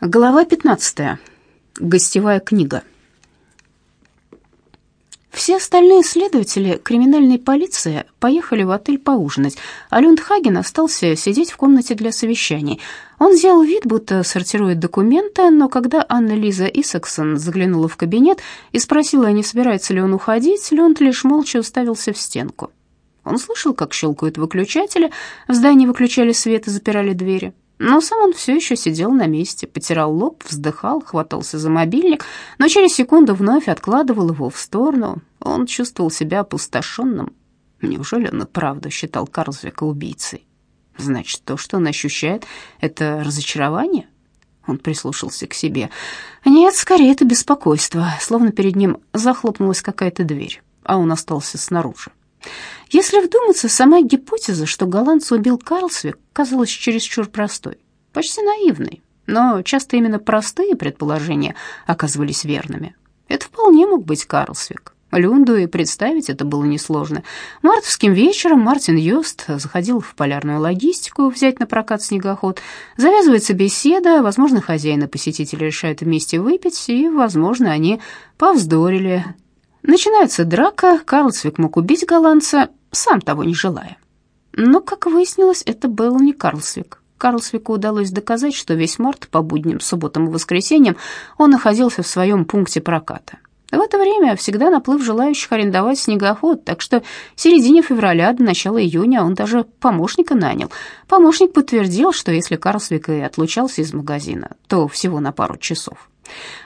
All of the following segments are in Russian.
Глава 15. Гостевая книга. Все остальные следователи криминальной полиции поехали в отель поужинать, а Люндхаген остался сидеть в комнате для совещаний. Он сделал вид, будто сортирует документы, но когда Анна-Лиза Исаксон заглянула в кабинет и спросила, не собирается ли он уходить, Люнд лишь молча уставился в стенку. Он слышал, как щелкают выключатели, в здании выключали свет и запирали двери. Но сам он все еще сидел на месте, потирал лоб, вздыхал, хватался за мобильник, но через секунду вновь откладывал его в сторону. Он чувствовал себя опустошенным. Неужели он и правда считал Карлсвика убийцей? Значит, то, что он ощущает, это разочарование? Он прислушался к себе. Нет, скорее это беспокойство, словно перед ним захлопнулась какая-то дверь, а он остался снаружи. Если вдуматься, сама гипотеза, что голландца убил Карлсвик, казалась чересчур простой, почти наивной, но часто именно простые предположения оказывались верными. Это вполне мог быть Карлсвик. Люнду и представить это было несложно. Мартовским вечером Мартин Йост заходил в полярную логистику взять на прокат снегоход. Завязывается беседа, возможно, хозяин и посетители решают вместе выпить, и, возможно, они повздорили. Начинается драка, Карлсвик мог убить голландца, сам того не желая. Но, как выяснилось, это был не Карлсвик. Карлсвику удалось доказать, что весь март по будням, субботам и воскресеньям он находился в своем пункте проката. В это время всегда наплыв желающих арендовать снегоход, так что в середине февраля до начала июня он даже помощника нанял. Помощник подтвердил, что если Карлсвик и отлучался из магазина, то всего на пару часов.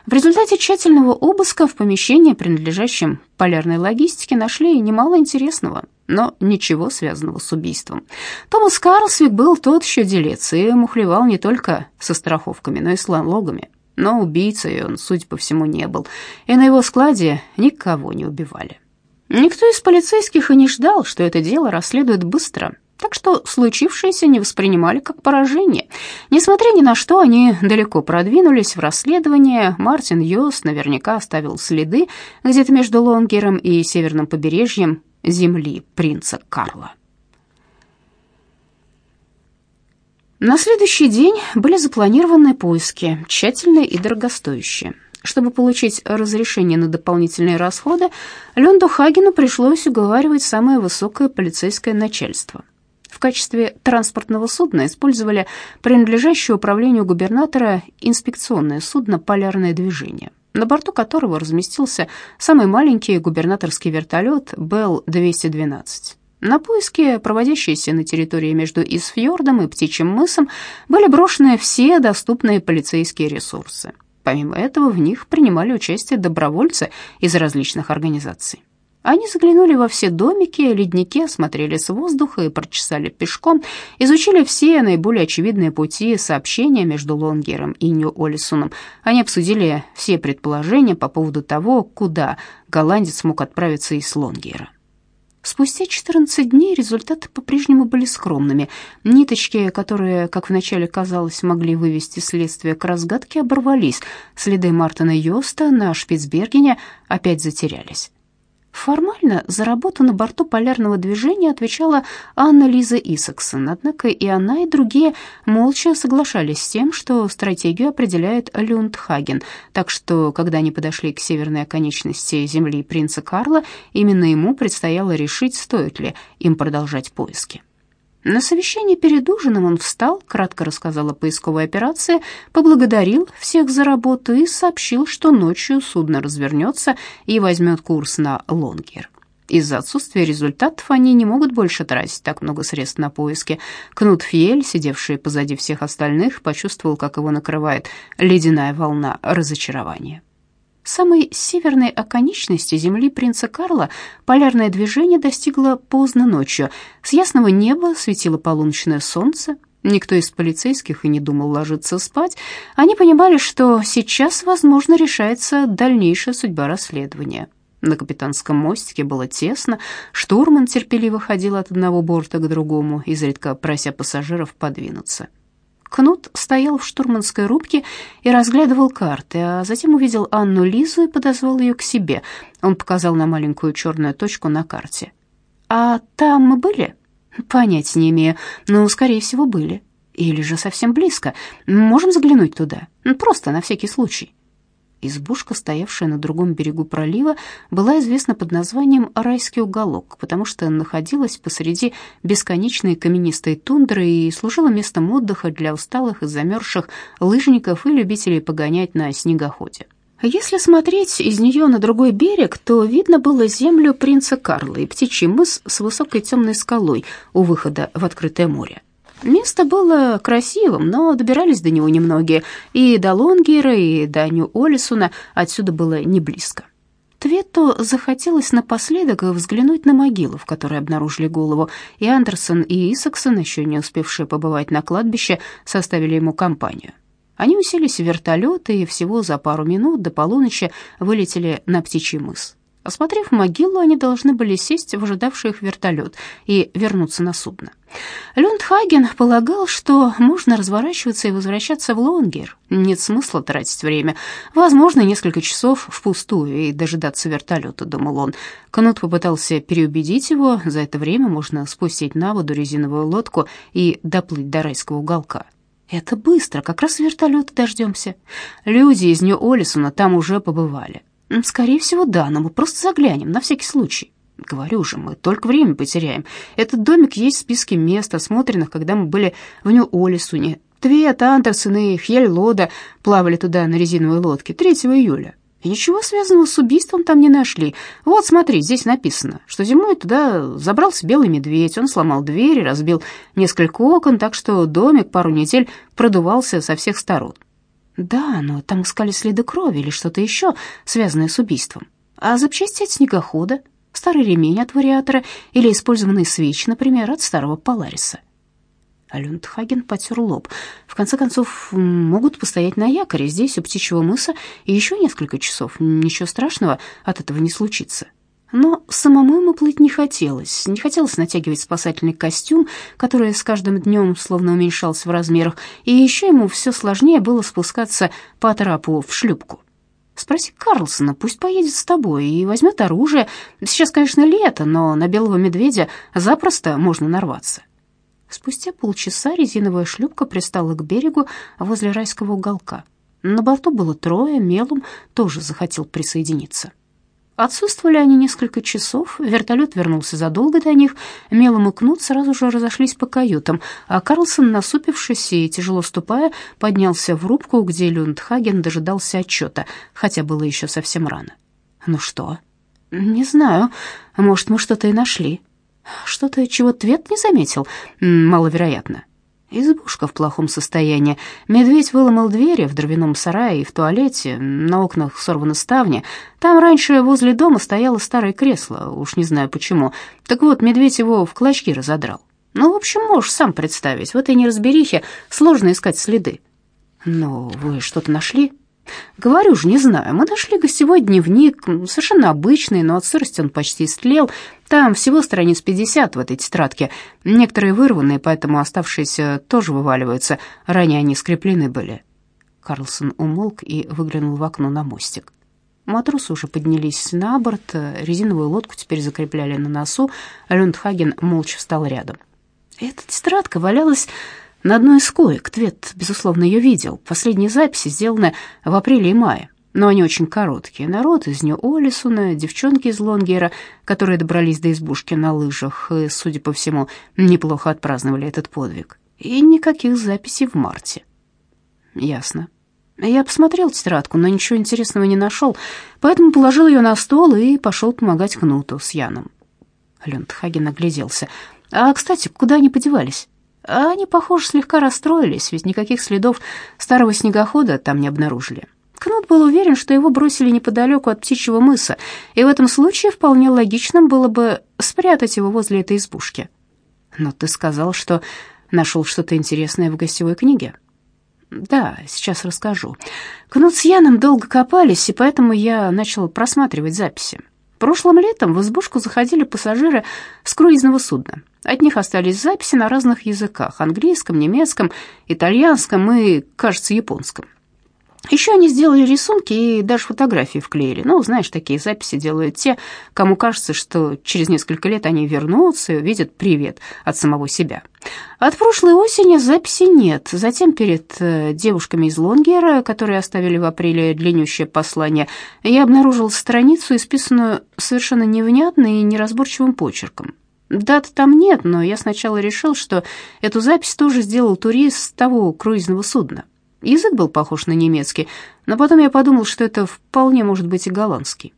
В результате тщательного обыска в помещении, принадлежащем полярной логистике, нашли немало интересного, но ничего связанного с убийством. Томас Карлсвик был тот еще делец и мухлевал не только со страховками, но и с налогами. Но убийцей он, судя по всему, не был, и на его складе никого не убивали. Никто из полицейских и не ждал, что это дело расследуют быстро, так что случившееся не воспринимали как поражение. Несмотря ни на что, они далеко продвинулись в расследовании. Мартин Йос наверняка оставил следы где-то между Лонгером и северным побережьем земли принца Карла. На следующий день были запланированы поиски, тщательные и дорогостоящие. Чтобы получить разрешение на дополнительные расходы, Ленду Хагену пришлось уговаривать самое высокое полицейское начальство. Качестве транспортного судна использовали принадлежащее управлению губернатора инспекционное судно «Полярное движение», на борту которого разместился самый маленький губернаторский вертолет «Белл-212». На поиски, проводящиеся на территории между Исфьордом и Птичьим мысом, были брошены все доступные полицейские ресурсы. Помимо этого, в них принимали участие добровольцы из различных организаций. Они заглянули во все домики, ледники, осмотрели с воздуха и прочесали пешком, изучили все наиболее очевидные пути сообщения между Лонгером и Нью-Олисоном. Они обсудили все предположения по поводу того, куда голландец мог отправиться из Лонгера. Спустя 14 дней результаты по-прежнему были скромными. Ниточки, которые, как вначале казалось, могли вывести следствие к разгадке, оборвались. Следы Мартина Йоста на Шпицбергене опять затерялись. Формально за работу на борту полярного движения отвечала Анна Лиза Исаксон, однако и она, и другие молча соглашались с тем, что стратегию определяет Люндхаген, так что, когда они подошли к северной оконечности земли принца Карла, именно ему предстояло решить, стоит ли им продолжать поиски. На совещании перед ужином он встал, кратко рассказал о поисковой операции, поблагодарил всех за работу и сообщил, что ночью судно развернется и возьмет курс на Лонгер. Из-за отсутствия результатов они не могут больше тратить так много средств на поиски. Кнут Фьель, сидевший позади всех остальных, почувствовал, как его накрывает ледяная волна разочарования самой северной оконечности земли принца Карла полярное движение достигло поздно ночью. С ясного неба светило полуночное солнце. Никто из полицейских и не думал ложиться спать. Они понимали, что сейчас, возможно, решается дальнейшая судьба расследования. На капитанском мостике было тесно, штурман терпеливо ходил от одного борта к другому, изредка прося пассажиров подвинуться. Кнут стоял в штурманской рубке и разглядывал карты, а затем увидел Анну Лизу и подозвал ее к себе. Он показал на маленькую черную точку на карте. «А там мы были?» «Понятия не имею, но, скорее всего, были». Или же совсем близко. Можем заглянуть туда, просто на всякий случай. Избушка, стоявшая на другом берегу пролива, была известна под названием «Райский уголок», потому что находилась посреди бесконечной каменистой тундры и служила местом отдыха для усталых и замерзших лыжников и любителей погонять на снегоходе. Если смотреть из нее на другой берег, то видно было землю принца Карла и птичий мыс с высокой темной скалой у выхода в открытое море. Место было красивым, но добирались до него немногие, и до Лонгера, и до Нью-Олисуна отсюда было не близко. Твету захотелось напоследок взглянуть на могилу, в которой обнаружили голову, и Андерсон и Исаксон, еще не успевшие побывать на кладбище, составили ему компанию. Они уселись в вертолет и всего за пару минут до полуночи вылетели на Птичий мыс. Осмотрев могилу, они должны были сесть в ожидавший их вертолет и вернуться на судно. Люндхаген полагал, что можно разворачиваться и возвращаться в Лонгер. Нет смысла тратить время. Возможно, несколько часов впустую и дожидаться вертолета, думал он. Кнут попытался переубедить его. За это время можно спустить на воду резиновую лодку и доплыть до райского уголка. Это быстро, как раз вертолета дождемся. Люди из Нью-Олисона там уже побывали. «Скорее всего, да, но мы просто заглянем, на всякий случай». «Говорю же, мы только время потеряем. Этот домик есть в списке мест, осмотренных, когда мы были в Нью-Олисуне. Твет, Андерсон и Хель Лода плавали туда на резиновой лодке 3 июля. И ничего связанного с убийством там не нашли. Вот, смотри, здесь написано, что зимой туда забрался белый медведь. Он сломал дверь разбил несколько окон, так что домик пару недель продувался со всех сторон. Да, но там искали следы крови или что-то еще, связанное с убийством. А запчасти от снегохода, старый ремень от вариатора или использованные свечи, например, от старого Полариса. Алюндхаген потер лоб. В конце концов, могут постоять на якоре здесь, у птичьего мыса, и еще несколько часов. Ничего страшного от этого не случится. Но самому ему плыть не хотелось. Не хотелось натягивать спасательный костюм, который с каждым днем словно уменьшался в размерах, и еще ему все сложнее было спускаться по трапу в шлюпку. Спроси Карлсона, пусть поедет с тобой и возьмет оружие. Сейчас, конечно, лето, но на белого медведя запросто можно нарваться. Спустя полчаса резиновая шлюпка пристала к берегу возле райского уголка. На борту было трое, Мелум тоже захотел присоединиться. Отсутствовали они несколько часов, вертолет вернулся задолго до них, Мелом и Кнут сразу же разошлись по каютам, а Карлсон, насупившись и тяжело ступая, поднялся в рубку, где Люндхаген дожидался отчета, хотя было еще совсем рано. «Ну что?» «Не знаю. Может, мы что-то и нашли». «Что-то, чего Твет не заметил? Маловероятно». Избушка в плохом состоянии. Медведь выломал двери в дровяном сарае и в туалете, на окнах сорваны ставни. Там раньше возле дома стояло старое кресло, уж не знаю почему. Так вот, медведь его в клочки разодрал. Ну, в общем, можешь сам представить, в этой неразберихе сложно искать следы. Но вы что-то нашли? Говорю же, не знаю. Мы нашли гостевой дневник, совершенно обычный, но от сырости он почти истлел. Там всего страниц 50 в этой тетрадке. Некоторые вырванные, поэтому оставшиеся тоже вываливаются. Ранее они скреплены были. Карлсон умолк и выглянул в окно на мостик. Матросы уже поднялись на борт, резиновую лодку теперь закрепляли на носу. Люндхаген молча встал рядом. Эта тетрадка валялась на одной из коек Твет, безусловно, ее видел. Последние записи сделаны в апреле и мае, но они очень короткие. Народ из Нью-Олисуна, девчонки из Лонгера, которые добрались до избушки на лыжах и, судя по всему, неплохо отпраздновали этот подвиг. И никаких записей в марте. Ясно. Я посмотрел тетрадку, но ничего интересного не нашел, поэтому положил ее на стол и пошел помогать Кнуту с Яном. Лентхаген огляделся. «А, кстати, куда они подевались?» А они, похоже, слегка расстроились, ведь никаких следов старого снегохода там не обнаружили. Кнут был уверен, что его бросили неподалеку от птичьего мыса, и в этом случае вполне логичным было бы спрятать его возле этой избушки. Но ты сказал, что нашел что-то интересное в гостевой книге. Да, сейчас расскажу. Кнут с Яном долго копались, и поэтому я начал просматривать записи. Прошлым летом в избушку заходили пассажиры с круизного судна. От них остались записи на разных языках – английском, немецком, итальянском и, кажется, японском. Еще они сделали рисунки и даже фотографии вклеили. Ну, знаешь, такие записи делают те, кому кажется, что через несколько лет они вернутся и увидят привет от самого себя. От прошлой осени записи нет. Затем перед э, девушками из Лонгера, которые оставили в апреле длиннющее послание, я обнаружил страницу, исписанную совершенно невнятно и неразборчивым почерком. Дат там нет, но я сначала решил, что эту запись тоже сделал турист с того круизного судна. Язык был похож на немецкий, но потом я подумал, что это вполне может быть и голландский.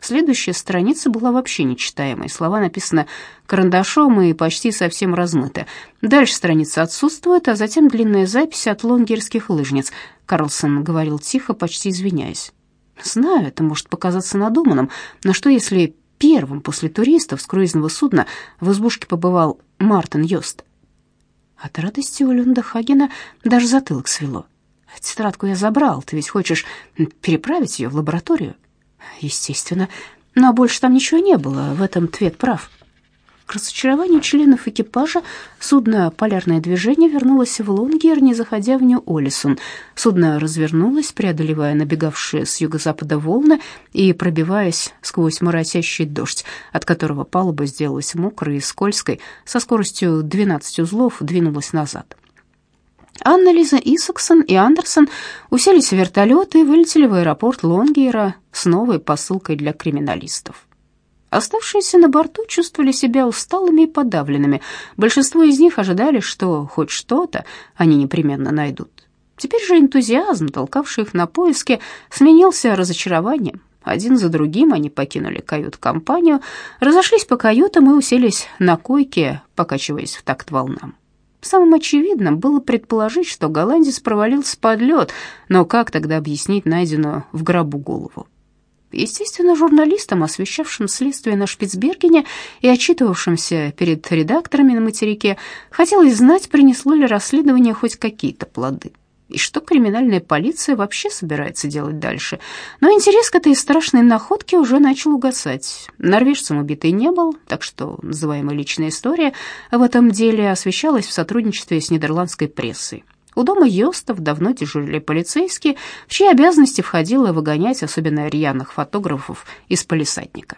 Следующая страница была вообще нечитаемой. Слова написаны карандашом и почти совсем размыты. Дальше страница отсутствует, а затем длинная запись от лонгерских лыжниц. Карлсон говорил тихо, почти извиняясь. Знаю, это может показаться надуманным, но что если первым после туристов с круизного судна в избушке побывал Мартин Йост? От радости у Люнда Хагена даже затылок свело. Тетрадку я забрал. Ты ведь хочешь переправить ее в лабораторию? Естественно. Но больше там ничего не было. В этом Твет прав. К разочарованию членов экипажа судно «Полярное движение» вернулось в Лонгер, не заходя в Нью-Олисон. Судно развернулось, преодолевая набегавшие с юго-запада волны и пробиваясь сквозь моросящий дождь, от которого палуба сделалась мокрой и скользкой, со скоростью 12 узлов двинулась назад. Анна Лиза Исаксон и Андерсон уселись в вертолет и вылетели в аэропорт Лонгейра с новой посылкой для криминалистов. Оставшиеся на борту чувствовали себя усталыми и подавленными. Большинство из них ожидали, что хоть что-то они непременно найдут. Теперь же энтузиазм, толкавший их на поиски, сменился разочарованием. Один за другим они покинули кают-компанию, разошлись по каютам и уселись на койке, покачиваясь в такт волнам. Самым очевидным было предположить, что голландец провалился под лед, но как тогда объяснить найденную в гробу голову? Естественно, журналистам, освещавшим следствие на Шпицбергене и отчитывавшимся перед редакторами на материке, хотелось знать, принесло ли расследование хоть какие-то плоды. И что криминальная полиция вообще собирается делать дальше? Но интерес к этой страшной находке уже начал угасать. Норвежцем убитый не был, так что называемая личная история в этом деле освещалась в сотрудничестве с нидерландской прессой. У дома Йостов давно дежурили полицейские, в чьи обязанности входило выгонять особенно рьяных фотографов из полисадника.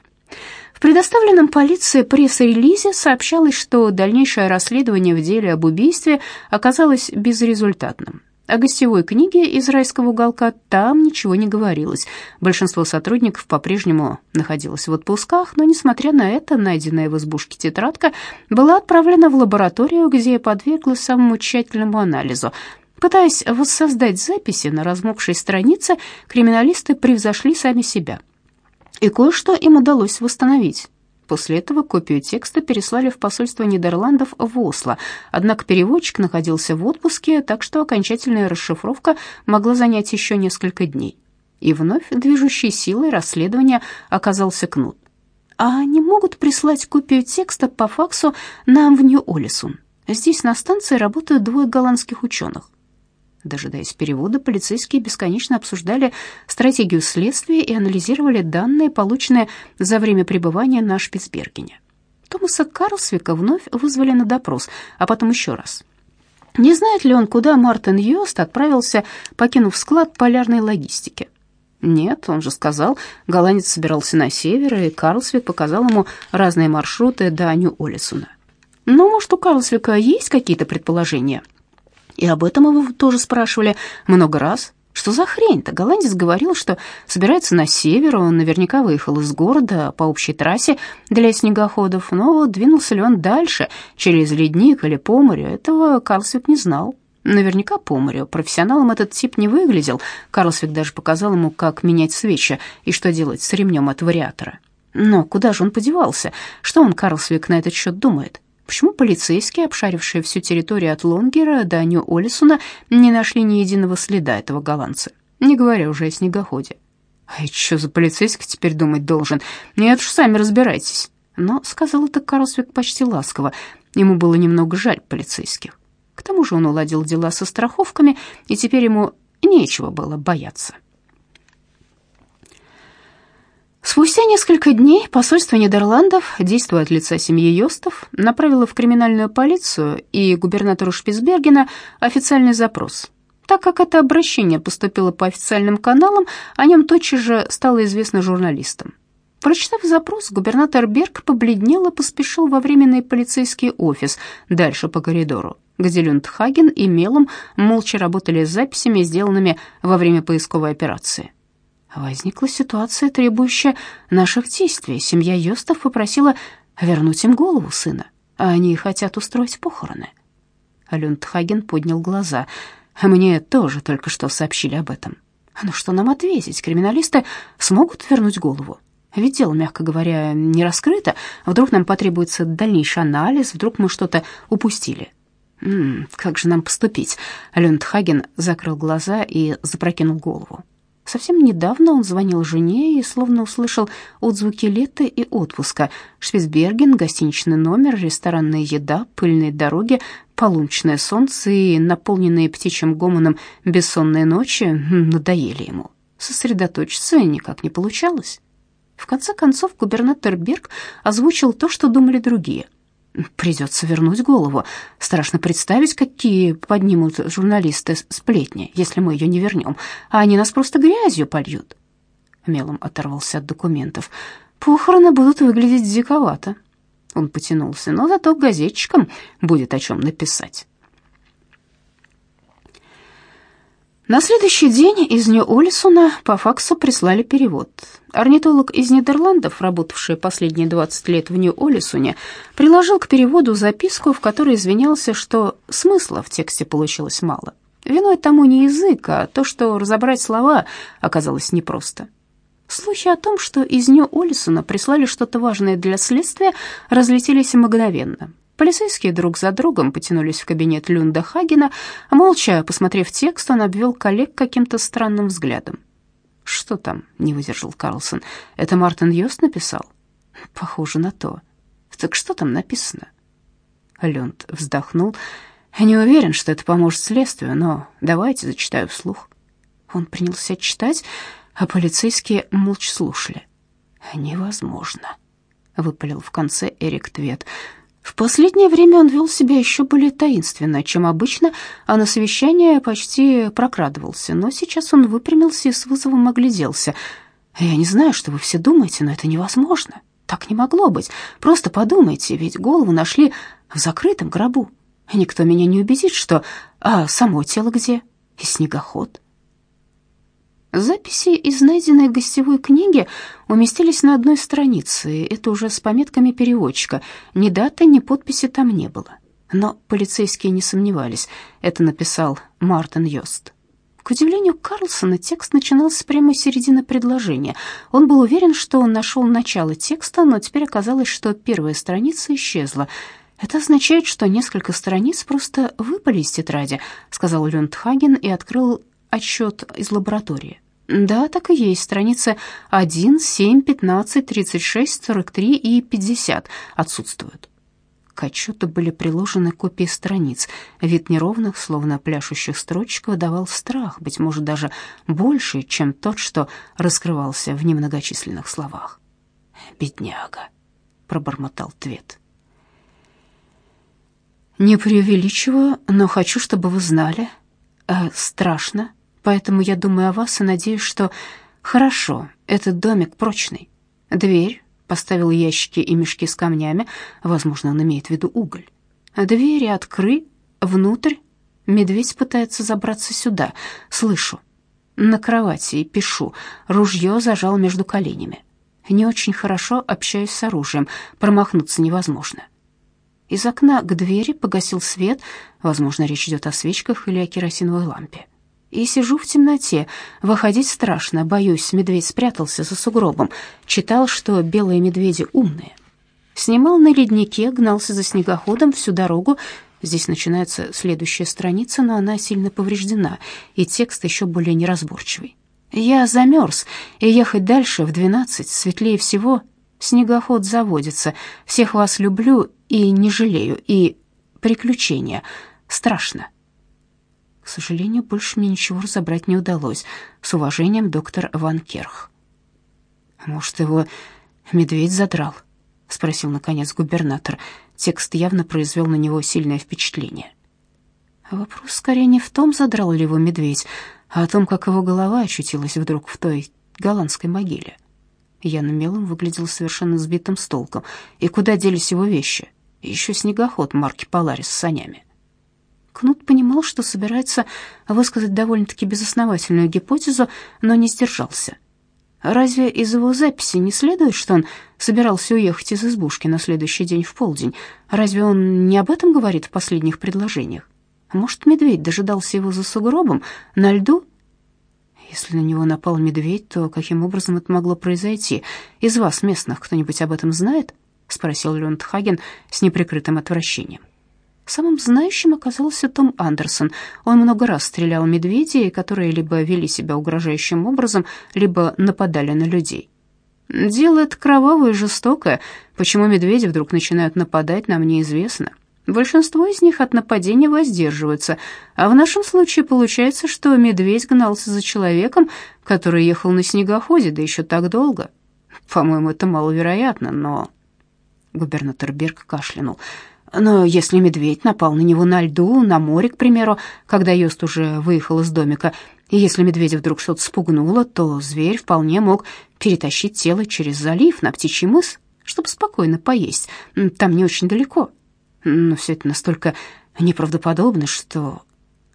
В предоставленном полиции пресс-релизе сообщалось, что дальнейшее расследование в деле об убийстве оказалось безрезультатным. О гостевой книге из райского уголка там ничего не говорилось. Большинство сотрудников по-прежнему находилось в отпусках, но, несмотря на это, найденная в избушке тетрадка была отправлена в лабораторию, где подверглась самому тщательному анализу. Пытаясь воссоздать записи на размокшей странице, криминалисты превзошли сами себя. И кое-что им удалось восстановить. После этого копию текста переслали в посольство Нидерландов в Осло, однако переводчик находился в отпуске, так что окончательная расшифровка могла занять еще несколько дней. И вновь движущей силой расследования оказался Кнут. «А они могут прислать копию текста по факсу нам в Нью-Олисун? Здесь на станции работают двое голландских ученых. Дожидаясь перевода, полицейские бесконечно обсуждали стратегию следствия и анализировали данные, полученные за время пребывания на Шпицбергене. Томаса Карлсвика вновь вызвали на допрос, а потом еще раз. Не знает ли он, куда Мартин Йост отправился, покинув склад полярной логистики? Нет, он же сказал, голландец собирался на север, и Карлсвик показал ему разные маршруты до Нью-Олисуна. Но, может, у Карлсвика есть какие-то предположения? И об этом его тоже спрашивали много раз. Что за хрень-то? Голландец говорил, что собирается на север, он наверняка выехал из города по общей трассе для снегоходов, но двинулся ли он дальше, через ледник или по морю, этого Карлсвик не знал. Наверняка по морю. Профессионалом этот тип не выглядел. Карлсвик даже показал ему, как менять свечи и что делать с ремнем от вариатора. Но куда же он подевался? Что он, Карлсвик, на этот счет думает? Почему полицейские, обшарившие всю территорию от Лонгера до Нью-Олисона, не нашли ни единого следа этого голландца, не говоря уже о снегоходе? А что за полицейский теперь думать должен? Нет уж, сами разбирайтесь. Но сказал это Карлсвик почти ласково. Ему было немного жаль полицейских. К тому же он уладил дела со страховками, и теперь ему нечего было бояться. Спустя несколько дней посольство Нидерландов, действуя от лица семьи Йостов, направило в криминальную полицию и губернатору Шпицбергена официальный запрос. Так как это обращение поступило по официальным каналам, о нем тотчас же стало известно журналистам. Прочитав запрос, губернатор Берг побледнел и поспешил во временный полицейский офис дальше по коридору, где Люндхаген и Мелом молча работали с записями, сделанными во время поисковой операции. Возникла ситуация, требующая наших действий. Семья Йостов попросила вернуть им голову сына, а они хотят устроить похороны. Люндхаген поднял глаза — мне тоже только что сообщили об этом. Ну что нам ответить? Криминалисты смогут вернуть голову? Ведь дело, мягко говоря, не раскрыто. Вдруг нам потребуется дальнейший анализ, вдруг мы что-то упустили. М как же нам поступить? Лёндхаген закрыл глаза и запрокинул голову. Совсем недавно он звонил жене и словно услышал отзвуки лета и отпуска. Швейцберген, гостиничный номер, ресторанная еда, пыльные дороги, полуночное солнце и наполненные птичьим гомоном бессонные ночи надоели ему. Сосредоточиться никак не получалось. В конце концов губернатор Берг озвучил то, что думали другие – Придется вернуть голову. Страшно представить, какие поднимут журналисты сплетни, если мы ее не вернем. А они нас просто грязью польют. Мелом оторвался от документов. Похороны будут выглядеть диковато. Он потянулся, но зато газетчикам будет о чем написать. На следующий день из Нью-Олисона по факсу прислали перевод. Орнитолог из Нидерландов, работавший последние 20 лет в Нью-Олисоне, приложил к переводу записку, в которой извинялся, что смысла в тексте получилось мало. Виной тому не язык, а то, что разобрать слова оказалось непросто. Слухи о том, что из Нью-Олисона прислали что-то важное для следствия, разлетелись мгновенно. Полицейские друг за другом потянулись в кабинет Люнда Хагена. Молча, посмотрев текст, он обвел коллег каким-то странным взглядом. «Что там?» — не выдержал Карлсон. «Это Мартин Йост написал?» «Похоже на то. Так что там написано?» Люнд вздохнул. «Не уверен, что это поможет следствию, но давайте зачитаю вслух». Он принялся читать, а полицейские молча слушали. «Невозможно», — выпалил в конце Эрик Твет. В последнее время он вел себя еще более таинственно, чем обычно, а на совещание почти прокрадывался. Но сейчас он выпрямился и с вызовом огляделся. «Я не знаю, что вы все думаете, но это невозможно. Так не могло быть. Просто подумайте, ведь голову нашли в закрытом гробу. Никто меня не убедит, что... А само тело где? И снегоход?» Записи из найденной гостевой книги уместились на одной странице, это уже с пометками переводчика. Ни даты, ни подписи там не было. Но полицейские не сомневались, это написал Мартин Йост. К удивлению Карлсона, текст начинался прямо с середины предложения. Он был уверен, что он нашел начало текста, но теперь оказалось, что первая страница исчезла. «Это означает, что несколько страниц просто выпали из тетради», — сказал Люндхаген и открыл отчет из лаборатории. Да, так и есть. Страницы 1, 7, 15, 36, 43 и 50 отсутствуют. К отчету были приложены копии страниц. Вид неровных, словно пляшущих строчек, выдавал страх, быть может, даже больше, чем тот, что раскрывался в немногочисленных словах. «Бедняга», — пробормотал Твет. «Не преувеличиваю, но хочу, чтобы вы знали. Э, страшно, Поэтому я думаю о вас и надеюсь, что хорошо, этот домик прочный. Дверь, поставил ящики и мешки с камнями, возможно, он имеет в виду уголь. Двери откры, внутрь. Медведь пытается забраться сюда. Слышу. На кровати и пишу. Ружье зажал между коленями. Не очень хорошо общаюсь с оружием, промахнуться невозможно. Из окна к двери погасил свет, возможно, речь идет о свечках или о керосиновой лампе и сижу в темноте. Выходить страшно, боюсь, медведь спрятался за сугробом. Читал, что белые медведи умные. Снимал на леднике, гнался за снегоходом всю дорогу. Здесь начинается следующая страница, но она сильно повреждена, и текст еще более неразборчивый. Я замерз, и ехать дальше в двенадцать светлее всего. Снегоход заводится. Всех вас люблю и не жалею, и приключения. Страшно. Сожалению, больше мне ничего разобрать не удалось. С уважением, доктор Ван Керх. Может, его медведь задрал? спросил наконец губернатор. Текст явно произвел на него сильное впечатление. Вопрос скорее не в том, задрал ли его медведь, а о том, как его голова очутилась вдруг в той голландской могиле. Ян Мелом выглядел совершенно сбитым с толком. И куда делись его вещи? Еще снегоход марки «Поларис» с санями. Кнут понимал, что собирается высказать довольно-таки безосновательную гипотезу, но не сдержался. Разве из его записи не следует, что он собирался уехать из избушки на следующий день в полдень? Разве он не об этом говорит в последних предложениях? Может, медведь дожидался его за сугробом на льду? Если на него напал медведь, то каким образом это могло произойти? Из вас, местных, кто-нибудь об этом знает? спросил Лёндхаген с неприкрытым отвращением. Самым знающим оказался Том Андерсон. Он много раз стрелял медведей, которые либо вели себя угрожающим образом, либо нападали на людей. Дело это кровавое и жестокое. Почему медведи вдруг начинают нападать, нам неизвестно. Большинство из них от нападения воздерживаются, а в нашем случае получается, что медведь гнался за человеком, который ехал на снегоходе, да еще так долго. По-моему, это маловероятно, но... Губернатор Берг кашлянул. Но если медведь напал на него на льду, на море, к примеру, когда Йост уже выехал из домика, и если медведя вдруг что-то спугнуло, то зверь вполне мог перетащить тело через залив на птичий мыс, чтобы спокойно поесть. Там не очень далеко. Но все это настолько неправдоподобно, что...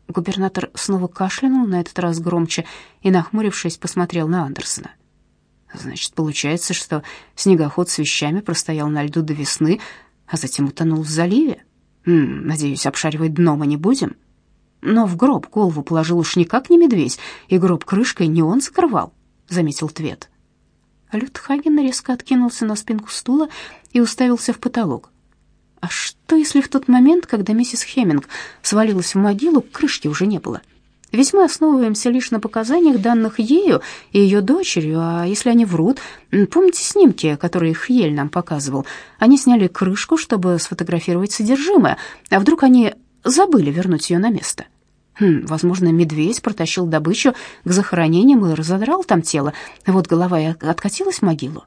Губернатор снова кашлянул, на этот раз громче, и, нахмурившись, посмотрел на Андерсона. Значит, получается, что снегоход с вещами простоял на льду до весны, а затем утонул в заливе? М -м, надеюсь, обшаривать дно мы не будем. Но в гроб голову положил уж никак не медведь, и гроб крышкой не он закрывал, заметил Твет. Лютхаген резко откинулся на спинку стула и уставился в потолок. А что, если в тот момент, когда миссис Хеминг свалилась в могилу, крышки уже не было? Ведь мы основываемся лишь на показаниях, данных ею и ее дочерью, а если они врут... Помните снимки, которые Хьель нам показывал? Они сняли крышку, чтобы сфотографировать содержимое, а вдруг они забыли вернуть ее на место? Хм, возможно, медведь протащил добычу к захоронениям и разодрал там тело, вот голова и откатилась в могилу.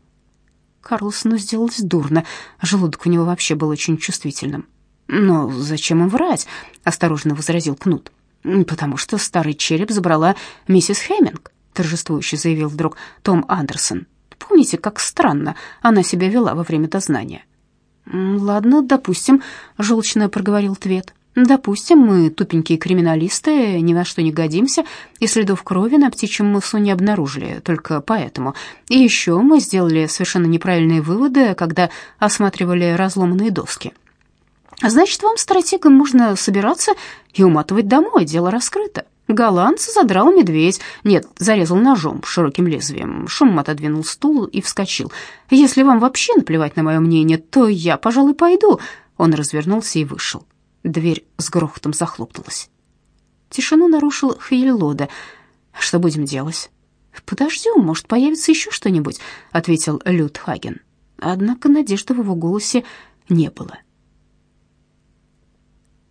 Карлсону сделалось дурно, желудок у него вообще был очень чувствительным. «Но зачем им врать?» — осторожно возразил Кнут. «Потому что старый череп забрала миссис Хеминг», — торжествующе заявил вдруг Том Андерсон. «Помните, как странно она себя вела во время дознания?» «Ладно, допустим», — желчно проговорил Твет. Допустим, мы тупенькие криминалисты, ни на что не годимся, и следов крови на птичьем мысу не обнаружили, только поэтому. И еще мы сделали совершенно неправильные выводы, когда осматривали разломанные доски. Значит, вам, стратегам, можно собираться и уматывать домой, дело раскрыто. Голландца задрал медведь, нет, зарезал ножом широким лезвием. Шумом отодвинул стул и вскочил. Если вам вообще наплевать на мое мнение, то я, пожалуй, пойду. Он развернулся и вышел. Дверь с грохотом захлопнулась. Тишину нарушил Хейлода. «Что будем делать?» «Подождем, может, появится еще что-нибудь», — ответил Лютхаген. Однако надежды в его голосе не было.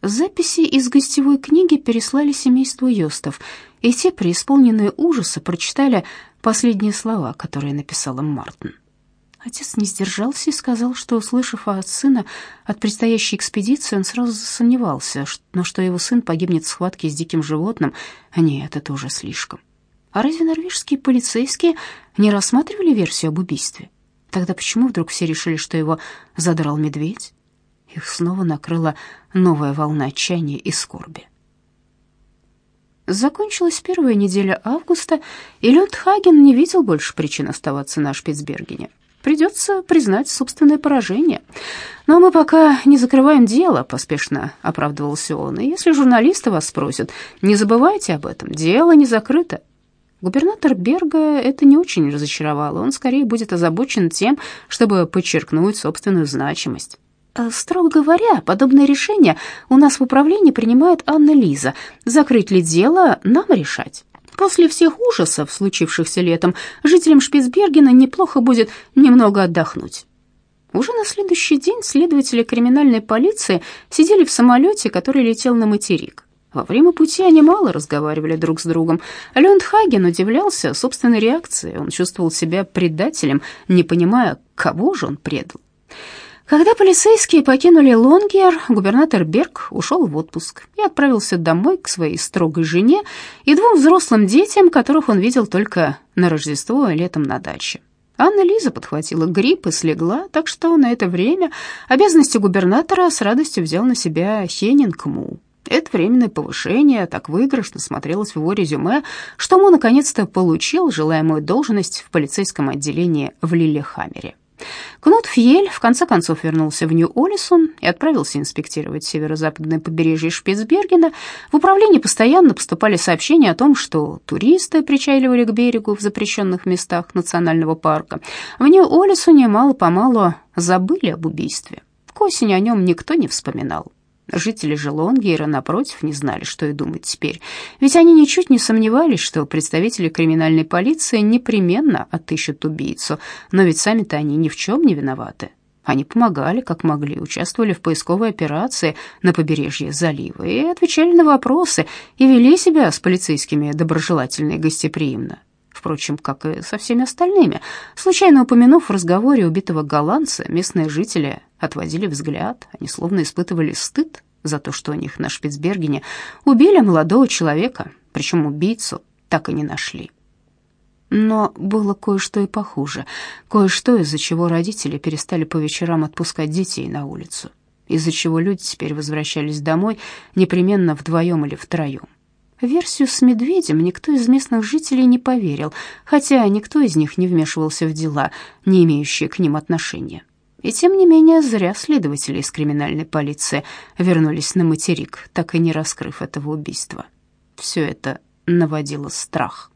Записи из гостевой книги переслали семейству Йостов, и те, преисполненные ужаса, прочитали последние слова, которые написал им Мартин. Отец не сдержался и сказал, что, услышав от сына от предстоящей экспедиции, он сразу засомневался, но что его сын погибнет в схватке с диким животным, нет, это уже слишком. А разве норвежские полицейские не рассматривали версию об убийстве? Тогда почему вдруг все решили, что его задрал медведь? Их снова накрыла новая волна отчаяния и скорби. Закончилась первая неделя августа, и Лютхаген не видел больше причин оставаться на Шпицбергене. Придется признать собственное поражение. Но мы пока не закрываем дело, поспешно оправдывался он. И если журналисты вас спросят, не забывайте об этом, дело не закрыто. Губернатор Берга это не очень разочаровало. Он скорее будет озабочен тем, чтобы подчеркнуть собственную значимость. «Э, строго говоря, подобное решение у нас в управлении принимает Анна Лиза. Закрыть ли дело, нам решать. После всех ужасов, случившихся летом, жителям Шпицбергена неплохо будет немного отдохнуть. Уже на следующий день следователи криминальной полиции сидели в самолете, который летел на материк. Во время пути они мало разговаривали друг с другом. Лёндхаген удивлялся собственной реакции. Он чувствовал себя предателем, не понимая, кого же он предал. Когда полицейские покинули Лонгер, губернатор Берг ушел в отпуск и отправился домой к своей строгой жене и двум взрослым детям, которых он видел только на Рождество и летом на даче. Анна Лиза подхватила грипп и слегла, так что на это время обязанности губернатора с радостью взял на себя Хеннинг Му. Это временное повышение так выигрышно смотрелось в его резюме, что он наконец-то получил желаемую должность в полицейском отделении в Лиллехаммере. Кнут Фьель в конце концов вернулся в Нью-Олисон и отправился инспектировать северо-западное побережье Шпицбергена. В управлении постоянно поступали сообщения о том, что туристы причаливали к берегу в запрещенных местах национального парка. В Нью-Олисоне мало-помалу забыли об убийстве. К осени о нем никто не вспоминал. Жители же Лонгейра, напротив, не знали, что и думать теперь. Ведь они ничуть не сомневались, что представители криминальной полиции непременно отыщут убийцу. Но ведь сами-то они ни в чем не виноваты. Они помогали, как могли, участвовали в поисковой операции на побережье залива и отвечали на вопросы, и вели себя с полицейскими доброжелательно и гостеприимно впрочем, как и со всеми остальными. Случайно упомянув в разговоре убитого голландца, местные жители отводили взгляд, они словно испытывали стыд за то, что у них на Шпицбергене убили молодого человека, причем убийцу так и не нашли. Но было кое-что и похуже, кое-что, из-за чего родители перестали по вечерам отпускать детей на улицу, из-за чего люди теперь возвращались домой непременно вдвоем или втроем. Версию с медведем никто из местных жителей не поверил, хотя никто из них не вмешивался в дела, не имеющие к ним отношения. И тем не менее, зря следователи из криминальной полиции вернулись на материк, так и не раскрыв этого убийства. Все это наводило страх.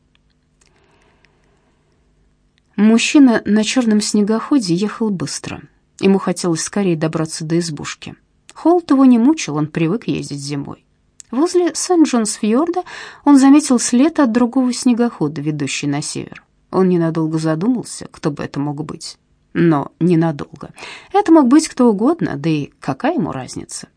Мужчина на черном снегоходе ехал быстро. Ему хотелось скорее добраться до избушки. Холод его не мучил, он привык ездить зимой. Возле Сент-Джонс-Фьорда он заметил след от другого снегохода, ведущий на север. Он ненадолго задумался, кто бы это мог быть. Но ненадолго. Это мог быть кто угодно, да и какая ему разница?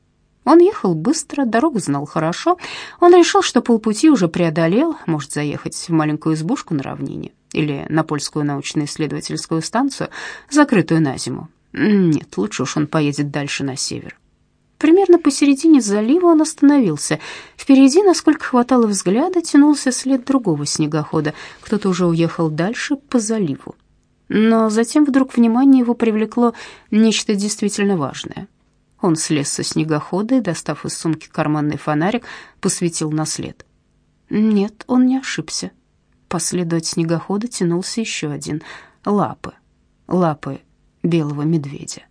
Он ехал быстро, дорогу знал хорошо. Он решил, что полпути уже преодолел, может заехать в маленькую избушку на равнине или на польскую научно-исследовательскую станцию, закрытую на зиму. Нет, лучше уж он поедет дальше на север. Примерно посередине залива он остановился. Впереди, насколько хватало взгляда, тянулся след другого снегохода. Кто-то уже уехал дальше по заливу. Но затем вдруг внимание его привлекло нечто действительно важное. Он слез со снегохода и, достав из сумки карманный фонарик, посветил на след. Нет, он не ошибся. По следу от снегохода тянулся еще один — лапы. Лапы белого медведя.